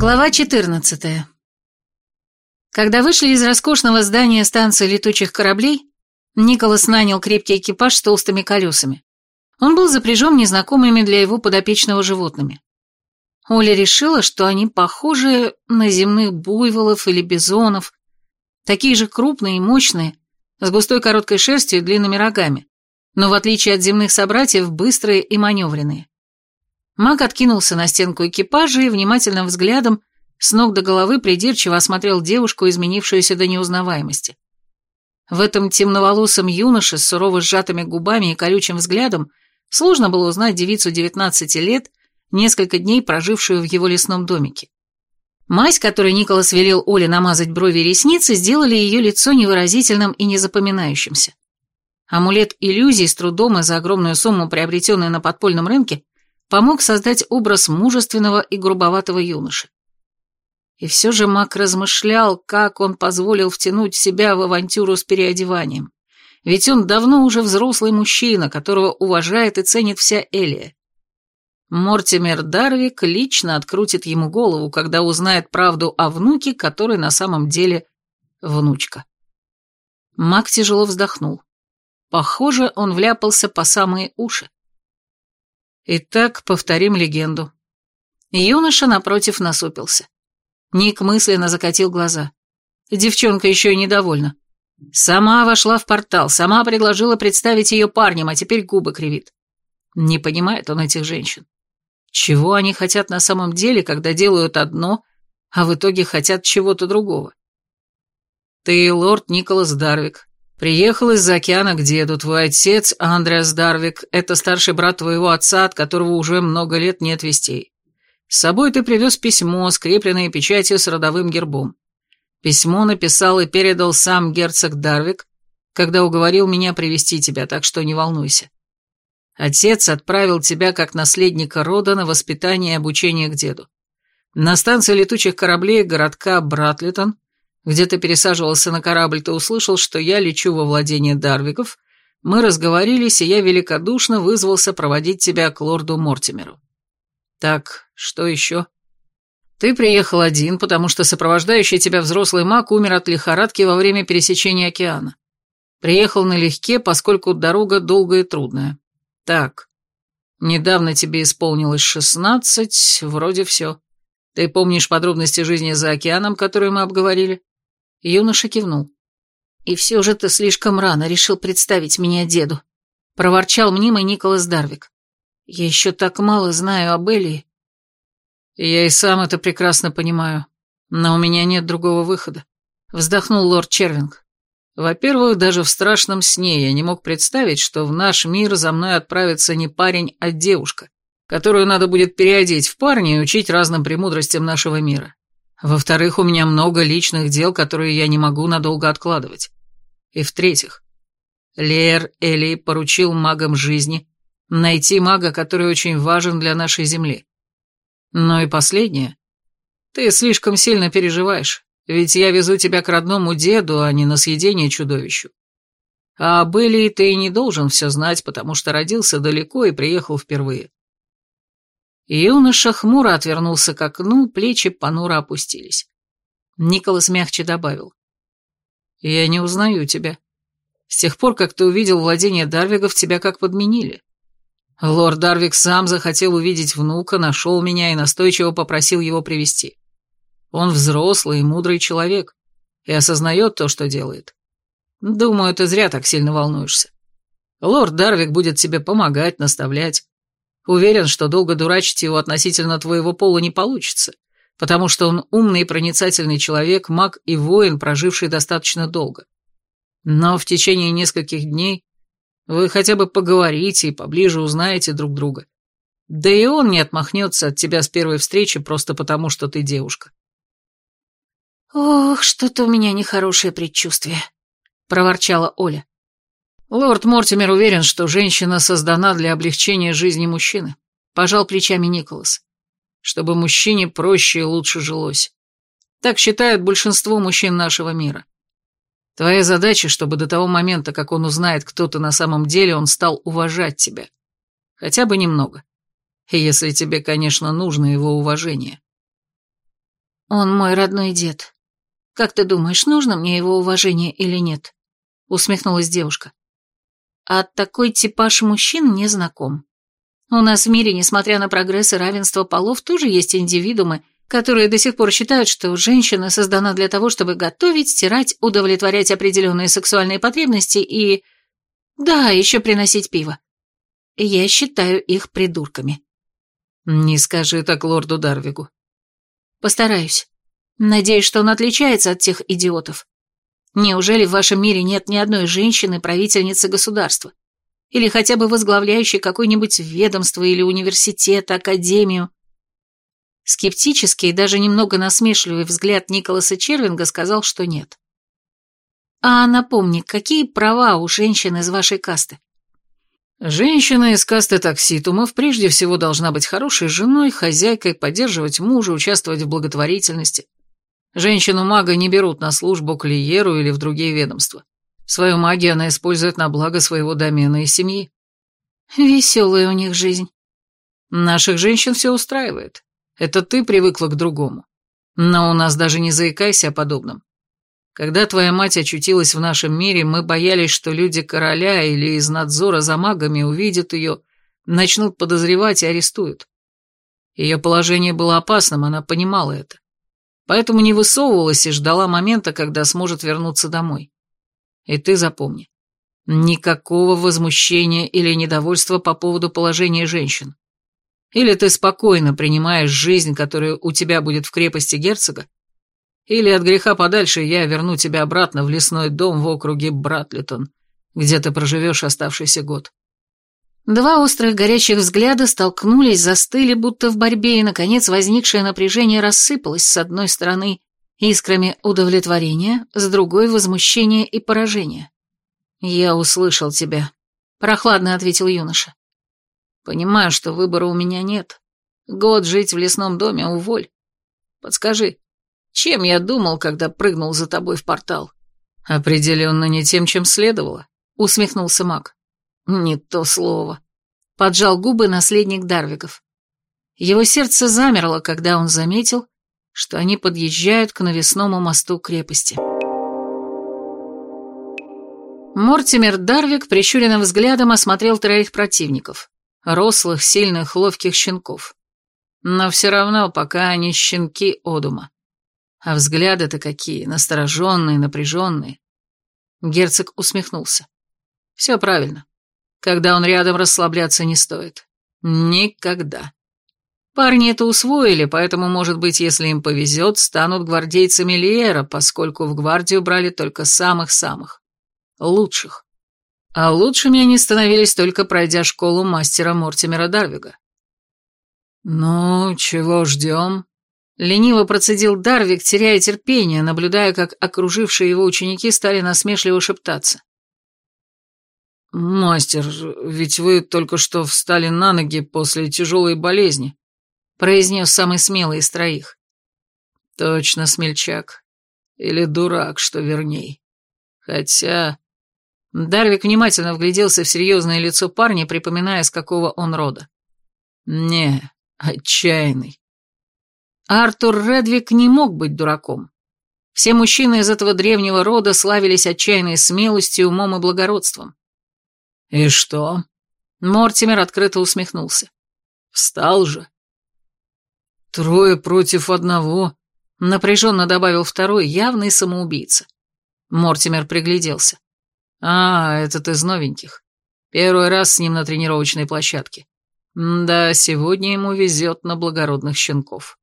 Глава 14. Когда вышли из роскошного здания станции летучих кораблей, Николас нанял крепкий экипаж с толстыми колесами. Он был запряжен незнакомыми для его подопечного животными. Оля решила, что они похожи на земных буйволов или бизонов, такие же крупные и мощные, с густой короткой шерстью и длинными рогами, но в отличие от земных собратьев быстрые и маневренные. Маг откинулся на стенку экипажа и внимательным взглядом с ног до головы придирчиво осмотрел девушку, изменившуюся до неузнаваемости. В этом темноволосом юноше с сурово сжатыми губами и колючим взглядом сложно было узнать девицу 19 лет, несколько дней прожившую в его лесном домике. Мазь, которой Николас велел Оле намазать брови и ресницы, сделали ее лицо невыразительным и незапоминающимся. Амулет иллюзий, с трудом и за огромную сумму, приобретенный на подпольном рынке, помог создать образ мужественного и грубоватого юноши. И все же Мак размышлял, как он позволил втянуть себя в авантюру с переодеванием. Ведь он давно уже взрослый мужчина, которого уважает и ценит вся Элия. Мортимер Дарвик лично открутит ему голову, когда узнает правду о внуке, который на самом деле внучка. Мак тяжело вздохнул. Похоже, он вляпался по самые уши. Итак, повторим легенду. Юноша напротив насупился. Ник мысленно закатил глаза. Девчонка еще и недовольна. Сама вошла в портал, сама предложила представить ее парнем, а теперь губы кривит. Не понимает он этих женщин. Чего они хотят на самом деле, когда делают одно, а в итоге хотят чего-то другого? Ты лорд Николас Дарвик, Приехал из-за океана к деду, твой отец, Андреас Дарвик, это старший брат твоего отца, от которого уже много лет нет вестей. С собой ты привез письмо, скрепленное печатью с родовым гербом. Письмо написал и передал сам герцог Дарвик, когда уговорил меня привести тебя, так что не волнуйся. Отец отправил тебя как наследника рода на воспитание и обучение к деду. На станции летучих кораблей городка Братлитон где ты пересаживался на корабль, ты услышал, что я лечу во владение Дарвиков. Мы разговорились, и я великодушно вызвался проводить тебя к лорду Мортимеру. Так, что еще? Ты приехал один, потому что сопровождающий тебя взрослый маг умер от лихорадки во время пересечения океана. Приехал налегке, поскольку дорога долгая и трудная. Так, недавно тебе исполнилось шестнадцать, вроде все. Ты помнишь подробности жизни за океаном, которые мы обговорили? Юноша кивнул. «И все же ты слишком рано решил представить меня деду», — проворчал мнимый Николас Дарвик. «Я еще так мало знаю об Элии». «Я и сам это прекрасно понимаю, но у меня нет другого выхода», — вздохнул лорд Червинг. «Во-первых, даже в страшном сне я не мог представить, что в наш мир за мной отправится не парень, а девушка, которую надо будет переодеть в парня и учить разным премудростям нашего мира. Во-вторых, у меня много личных дел, которые я не могу надолго откладывать. И в-третьих, Леер Эли поручил магам жизни найти мага, который очень важен для нашей земли. Ну и последнее. Ты слишком сильно переживаешь, ведь я везу тебя к родному деду, а не на съедение чудовищу. А об ты и не должен все знать, потому что родился далеко и приехал впервые. Юноша хмуро отвернулся к окну, плечи понуро опустились. Николас мягче добавил. «Я не узнаю тебя. С тех пор, как ты увидел владение Дарвигов, тебя как подменили. Лорд Дарвик сам захотел увидеть внука, нашел меня и настойчиво попросил его привести. Он взрослый и мудрый человек и осознает то, что делает. Думаю, ты зря так сильно волнуешься. Лорд Дарвик будет тебе помогать, наставлять. Уверен, что долго дурачить его относительно твоего пола не получится, потому что он умный и проницательный человек, маг и воин, проживший достаточно долго. Но в течение нескольких дней вы хотя бы поговорите и поближе узнаете друг друга. Да и он не отмахнется от тебя с первой встречи просто потому, что ты девушка. «Ох, что-то у меня нехорошее предчувствие», — проворчала Оля. Лорд Мортимер уверен, что женщина создана для облегчения жизни мужчины. Пожал плечами Николас. Чтобы мужчине проще и лучше жилось. Так считают большинство мужчин нашего мира. Твоя задача, чтобы до того момента, как он узнает, кто ты на самом деле, он стал уважать тебя. Хотя бы немного. Если тебе, конечно, нужно его уважение. Он мой родной дед. Как ты думаешь, нужно мне его уважение или нет? Усмехнулась девушка. А такой типаж мужчин не знаком. У нас в мире, несмотря на прогресс и равенство полов, тоже есть индивидуумы, которые до сих пор считают, что женщина создана для того, чтобы готовить, стирать, удовлетворять определенные сексуальные потребности и... Да, еще приносить пиво. Я считаю их придурками. Не скажи так лорду Дарвигу. Постараюсь. Надеюсь, что он отличается от тех идиотов. Неужели в вашем мире нет ни одной женщины-правительницы государства? Или хотя бы возглавляющей какое-нибудь ведомство или университет, академию? Скептический и даже немного насмешливый взгляд Николаса Червинга сказал, что нет. «А напомни, какие права у женщин из вашей касты?» Женщина из касты такситумов прежде всего должна быть хорошей женой, хозяйкой, поддерживать мужа, участвовать в благотворительности. Женщину-мага не берут на службу к Лиеру или в другие ведомства. Свою магию она использует на благо своего домена и семьи. Веселая у них жизнь. Наших женщин все устраивает. Это ты привыкла к другому. Но у нас даже не заикайся о подобном. Когда твоя мать очутилась в нашем мире, мы боялись, что люди короля или из надзора за магами увидят ее, начнут подозревать и арестуют. Ее положение было опасным, она понимала это. Поэтому не высовывалась и ждала момента, когда сможет вернуться домой. И ты запомни, никакого возмущения или недовольства по поводу положения женщин. Или ты спокойно принимаешь жизнь, которая у тебя будет в крепости герцога, или от греха подальше я верну тебя обратно в лесной дом в округе Братлитон, где ты проживешь оставшийся год». Два острых горячих взгляда столкнулись, застыли, будто в борьбе, и, наконец, возникшее напряжение рассыпалось с одной стороны искрами удовлетворения, с другой — возмущения и поражения. «Я услышал тебя», — прохладно ответил юноша. Понимаю, что выбора у меня нет. Год жить в лесном доме, уволь. Подскажи, чем я думал, когда прыгнул за тобой в портал? Определенно не тем, чем следовало, усмехнулся маг. Не то слово. Поджал губы наследник Дарвигов. Его сердце замерло, когда он заметил, что они подъезжают к навесному мосту крепости. Мортимер Дарвик прищуренным взглядом осмотрел троих противников рослых, сильных, ловких щенков. Но все равно пока они щенки Одума. А взгляды-то какие, настороженные, напряженные. Герцог усмехнулся. Все правильно. Когда он рядом, расслабляться не стоит. Никогда. Парни это усвоили, поэтому, может быть, если им повезет, станут гвардейцами Лиера, поскольку в гвардию брали только самых-самых. Лучших. А лучшими они становились только пройдя школу мастера Мортимера Дарвига. «Ну, чего ждем?» Лениво процедил Дарвик, теряя терпение, наблюдая, как окружившие его ученики стали насмешливо шептаться. «Мастер, ведь вы только что встали на ноги после тяжелой болезни», произнес самый смелый из троих. «Точно смельчак. Или дурак, что верней. Хотя...» Дарвик внимательно вгляделся в серьезное лицо парня, припоминая, с какого он рода. «Не, отчаянный». Артур Редвик не мог быть дураком. Все мужчины из этого древнего рода славились отчаянной смелостью, умом и благородством. «И что?» Мортимер открыто усмехнулся. «Встал же». «Трое против одного», — напряженно добавил второй, явный самоубийца. Мортимер пригляделся. «А, этот из новеньких. Первый раз с ним на тренировочной площадке. Да, сегодня ему везет на благородных щенков».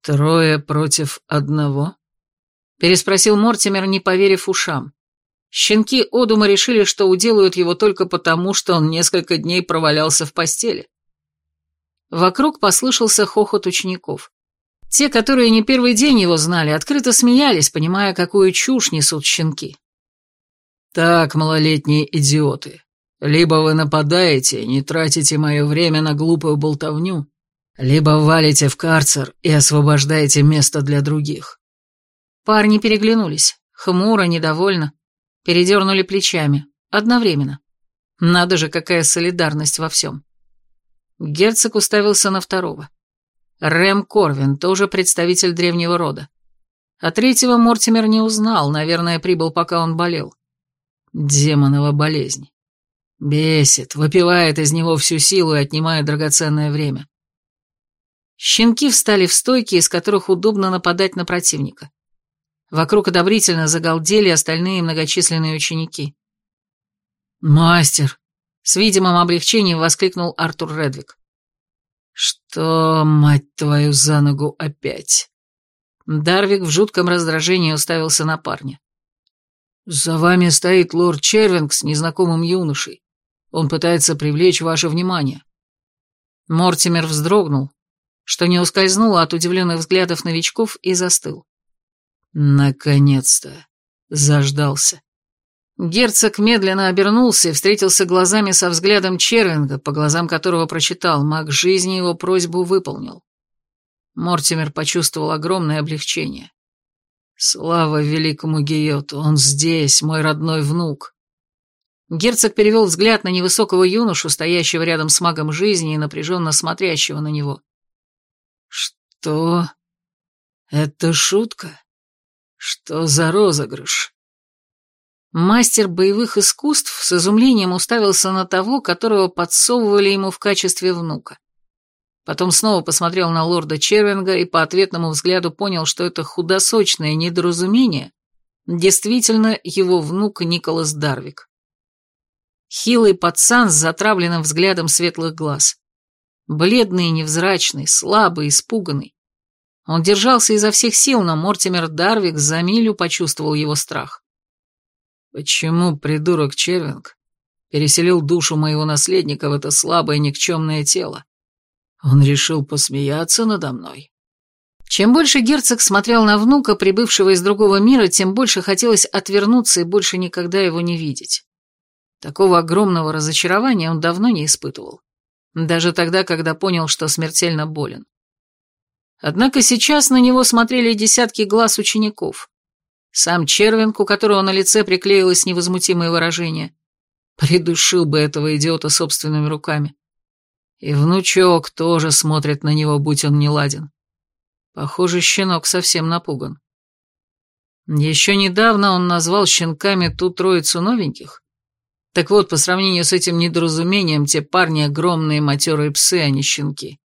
«Трое против одного?» Переспросил Мортимер, не поверив ушам. Щенки Одума решили, что уделают его только потому, что он несколько дней провалялся в постели. Вокруг послышался хохот учеников. Те, которые не первый день его знали, открыто смеялись, понимая, какую чушь несут щенки. «Так, малолетние идиоты, либо вы нападаете, не тратите мое время на глупую болтовню, либо валите в карцер и освобождаете место для других». Парни переглянулись, хмуро, недовольно, передернули плечами, одновременно. Надо же, какая солидарность во всем. Герцог уставился на второго. Рэм Корвин, тоже представитель древнего рода. А третьего Мортимер не узнал, наверное, прибыл, пока он болел. Демонова болезнь. Бесит, выпивает из него всю силу и отнимает драгоценное время. Щенки встали в стойки, из которых удобно нападать на противника. Вокруг одобрительно загалдели остальные многочисленные ученики. «Мастер!» — с видимым облегчением воскликнул Артур Редвик. «Что, мать твою, за ногу опять?» Дарвик в жутком раздражении уставился на парня. «За вами стоит лорд Червинг с незнакомым юношей. Он пытается привлечь ваше внимание». Мортимер вздрогнул, что не ускользнуло от удивленных взглядов новичков и застыл. «Наконец-то!» Заждался. Герцог медленно обернулся и встретился глазами со взглядом Червинга, по глазам которого прочитал, маг жизни его просьбу выполнил. Мортимер почувствовал огромное облегчение. «Слава великому Гиоту, он здесь, мой родной внук!» Герцог перевел взгляд на невысокого юношу, стоящего рядом с магом жизни и напряженно смотрящего на него. «Что? Это шутка? Что за розыгрыш?» Мастер боевых искусств с изумлением уставился на того, которого подсовывали ему в качестве внука. Потом снова посмотрел на лорда Червинга и по ответному взгляду понял, что это худосочное недоразумение действительно его внук Николас Дарвик. Хилый пацан с затравленным взглядом светлых глаз. Бледный невзрачный, слабый, испуганный. Он держался изо всех сил, но Мортимер Дарвик за милю почувствовал его страх. «Почему придурок Червинг переселил душу моего наследника в это слабое никчемное тело?» Он решил посмеяться надо мной. Чем больше герцог смотрел на внука, прибывшего из другого мира, тем больше хотелось отвернуться и больше никогда его не видеть. Такого огромного разочарования он давно не испытывал. Даже тогда, когда понял, что смертельно болен. Однако сейчас на него смотрели десятки глаз учеников. Сам Червинг, у которого на лице приклеилось невозмутимое выражение, придушил бы этого идиота собственными руками. И внучок тоже смотрит на него, будь он не ладен. Похоже, щенок совсем напуган. Еще недавно он назвал щенками ту троицу новеньких. Так вот, по сравнению с этим недоразумением, те парни огромные матерые псы, а не щенки.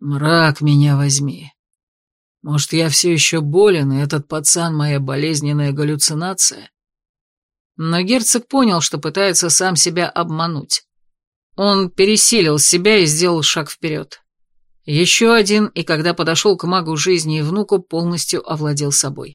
Мрак меня возьми. Может, я все еще болен, и этот пацан моя болезненная галлюцинация? Но герцог понял, что пытается сам себя обмануть. Он пересилил себя и сделал шаг вперед. Еще один, и когда подошел к магу жизни и внуку, полностью овладел собой.